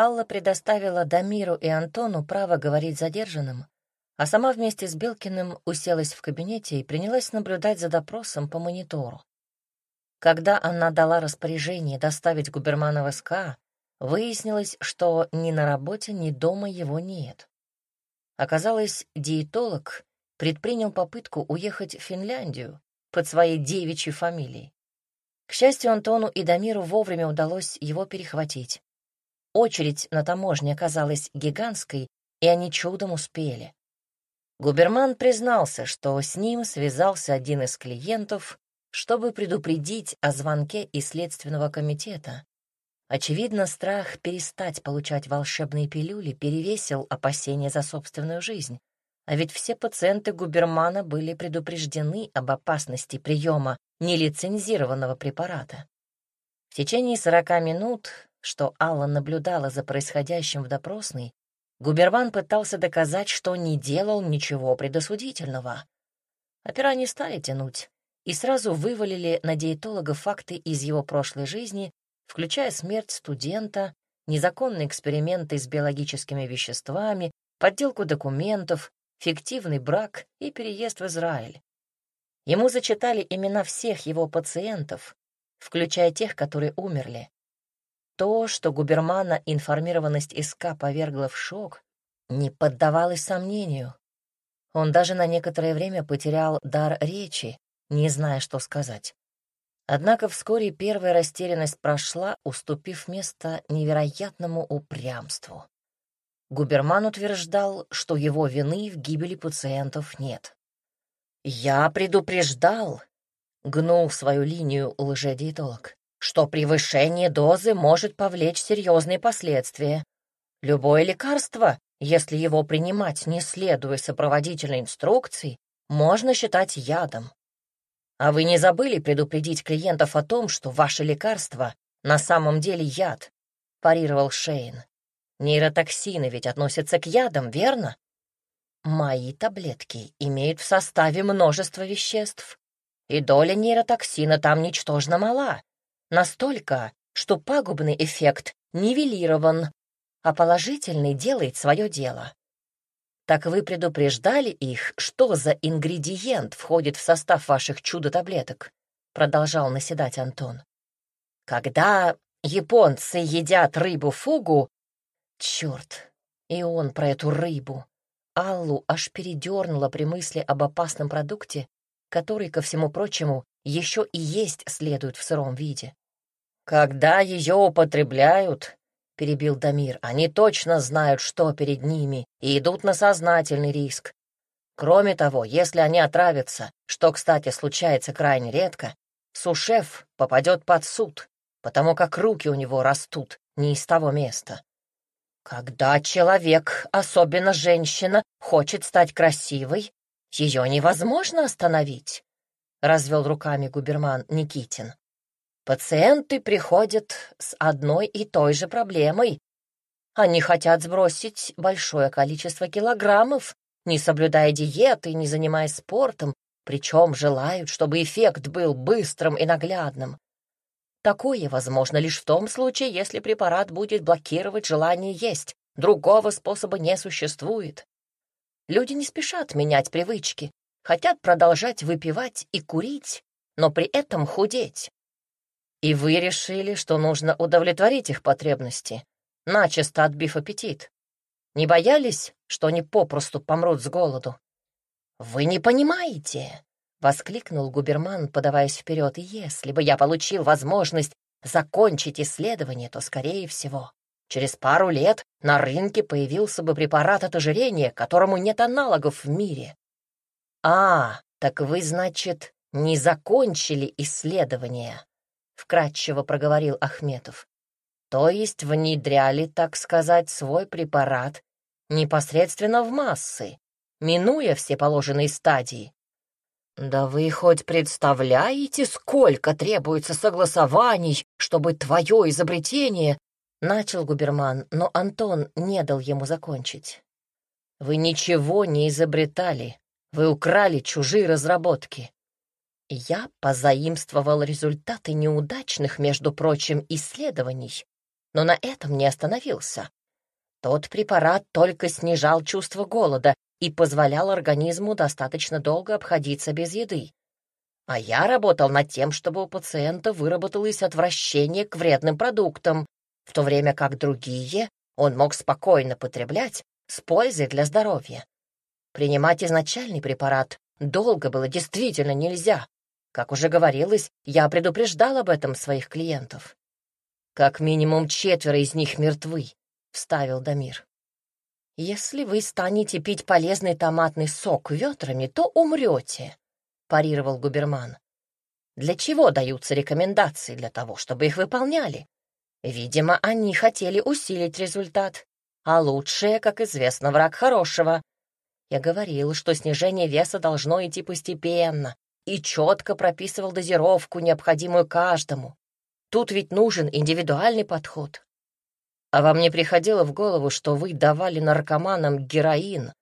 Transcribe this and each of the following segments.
Алла предоставила Дамиру и Антону право говорить задержанным, а сама вместе с Белкиным уселась в кабинете и принялась наблюдать за допросом по монитору. Когда она дала распоряжение доставить губермана в СК, выяснилось, что ни на работе, ни дома его нет. Оказалось, диетолог предпринял попытку уехать в Финляндию под своей девичьей фамилией. К счастью, Антону и Дамиру вовремя удалось его перехватить. Очередь на таможне оказалась гигантской, и они чудом успели. Губерман признался, что с ним связался один из клиентов, чтобы предупредить о звонке из Следственного комитета. Очевидно, страх перестать получать волшебные пилюли перевесил опасения за собственную жизнь. А ведь все пациенты Губермана были предупреждены об опасности приема нелицензированного препарата. В течение сорока минут, что Алла наблюдала за происходящим в допросной, Губерман пытался доказать, что не делал ничего предосудительного. Опера не стали тянуть и сразу вывалили на диетолога факты из его прошлой жизни, включая смерть студента, незаконные эксперименты с биологическими веществами, подделку документов, фиктивный брак и переезд в Израиль. Ему зачитали имена всех его пациентов, включая тех, которые умерли. То, что губермана информированность СК повергла в шок, не поддавалось сомнению. Он даже на некоторое время потерял дар речи, не зная, что сказать. Однако вскоре первая растерянность прошла, уступив место невероятному упрямству. Губерман утверждал, что его вины в гибели пациентов нет. «Я предупреждал», — гнул свою линию лжедиетолог, «что превышение дозы может повлечь серьезные последствия. Любое лекарство, если его принимать, не следуя сопроводительной инструкции, можно считать ядом. А вы не забыли предупредить клиентов о том, что ваше лекарство на самом деле яд?» — парировал Шейн. Нейротоксины ведь относятся к ядам, верно? Мои таблетки имеют в составе множество веществ, и доля нейротоксина там ничтожно мала. Настолько, что пагубный эффект нивелирован, а положительный делает свое дело. Так вы предупреждали их, что за ингредиент входит в состав ваших чудо-таблеток? Продолжал наседать Антон. Когда японцы едят рыбу-фугу, Черт, и он про эту рыбу. Аллу аж передернула при мысли об опасном продукте, который, ко всему прочему, еще и есть следует в сыром виде. «Когда ее употребляют, — перебил Дамир, — они точно знают, что перед ними, и идут на сознательный риск. Кроме того, если они отравятся, что, кстати, случается крайне редко, сушеф попадет под суд, потому как руки у него растут не из того места. Когда человек, особенно женщина, хочет стать красивой, ее невозможно остановить, — развел руками губерман Никитин. Пациенты приходят с одной и той же проблемой. Они хотят сбросить большое количество килограммов, не соблюдая диеты, не занимаясь спортом, причем желают, чтобы эффект был быстрым и наглядным. Такое возможно лишь в том случае, если препарат будет блокировать желание есть. Другого способа не существует. Люди не спешат менять привычки, хотят продолжать выпивать и курить, но при этом худеть. И вы решили, что нужно удовлетворить их потребности, начисто отбив аппетит. Не боялись, что они попросту помрут с голоду? Вы не понимаете, — воскликнул губерман, подаваясь вперед. «Если бы я получил возможность закончить исследование, то, скорее всего, через пару лет на рынке появился бы препарат от ожирения, которому нет аналогов в мире». «А, так вы, значит, не закончили исследование», — вкратчиво проговорил Ахметов. «То есть внедряли, так сказать, свой препарат непосредственно в массы, минуя все положенные стадии, «Да вы хоть представляете, сколько требуется согласований, чтобы твое изобретение...» Начал губерман, но Антон не дал ему закончить. «Вы ничего не изобретали. Вы украли чужие разработки. Я позаимствовал результаты неудачных, между прочим, исследований, но на этом не остановился. Тот препарат только снижал чувство голода и позволял организму достаточно долго обходиться без еды. А я работал над тем, чтобы у пациента выработалось отвращение к вредным продуктам, в то время как другие он мог спокойно потреблять с пользой для здоровья. Принимать изначальный препарат долго было действительно нельзя. Как уже говорилось, я предупреждал об этом своих клиентов. Как минимум четверо из них мертвы, — вставил Дамир. «Если вы станете пить полезный томатный сок ветрами, то умрете», — парировал губерман. «Для чего даются рекомендации? Для того, чтобы их выполняли. Видимо, они хотели усилить результат. А лучшее, как известно, враг хорошего. Я говорил, что снижение веса должно идти постепенно, и четко прописывал дозировку, необходимую каждому. Тут ведь нужен индивидуальный подход. А вам не приходило в голову, что вы давали наркоманам героин,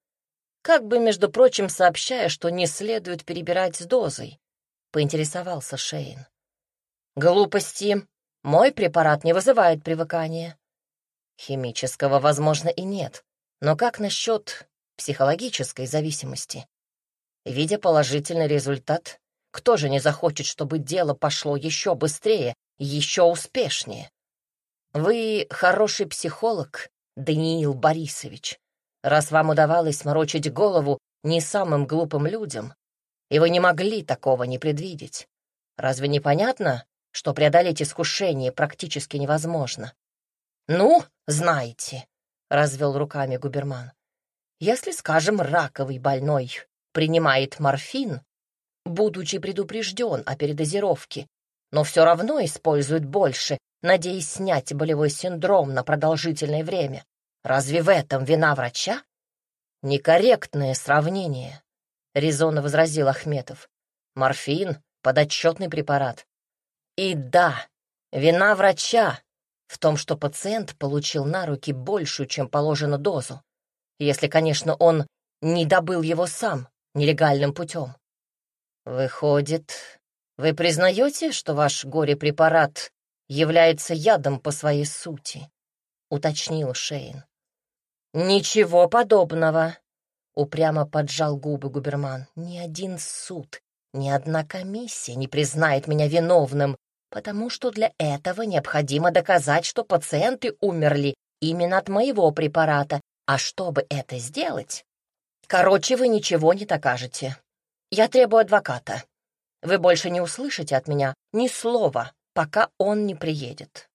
как бы, между прочим, сообщая, что не следует перебирать с дозой? Поинтересовался Шейн. Глупости. Мой препарат не вызывает привыкания. Химического, возможно, и нет. Но как насчет психологической зависимости? Видя положительный результат, кто же не захочет, чтобы дело пошло еще быстрее, еще успешнее? Вы хороший психолог, Даниил Борисович, раз вам удавалось морочить голову не самым глупым людям, и вы не могли такого не предвидеть. Разве не понятно, что преодолеть искушение практически невозможно? Ну, знаете, — развел руками губерман, если, скажем, раковый больной принимает морфин, будучи предупрежден о передозировке, но все равно использует больше, надеясь снять болевой синдром на продолжительное время. Разве в этом вина врача? Некорректное сравнение, — резонно возразил Ахметов. Морфин — подотчетный препарат. И да, вина врача в том, что пациент получил на руки большую, чем положено дозу, если, конечно, он не добыл его сам нелегальным путем. Выходит, вы признаете, что ваш горе-препарат является ядом по своей сути? Уточнил Шейн. Ничего подобного. Упрямо поджал губы губерман. Ни один суд, ни одна комиссия не признает меня виновным, потому что для этого необходимо доказать, что пациенты умерли именно от моего препарата, а чтобы это сделать... Короче, вы ничего не докажете. Я требую адвоката. Вы больше не услышите от меня ни слова, пока он не приедет.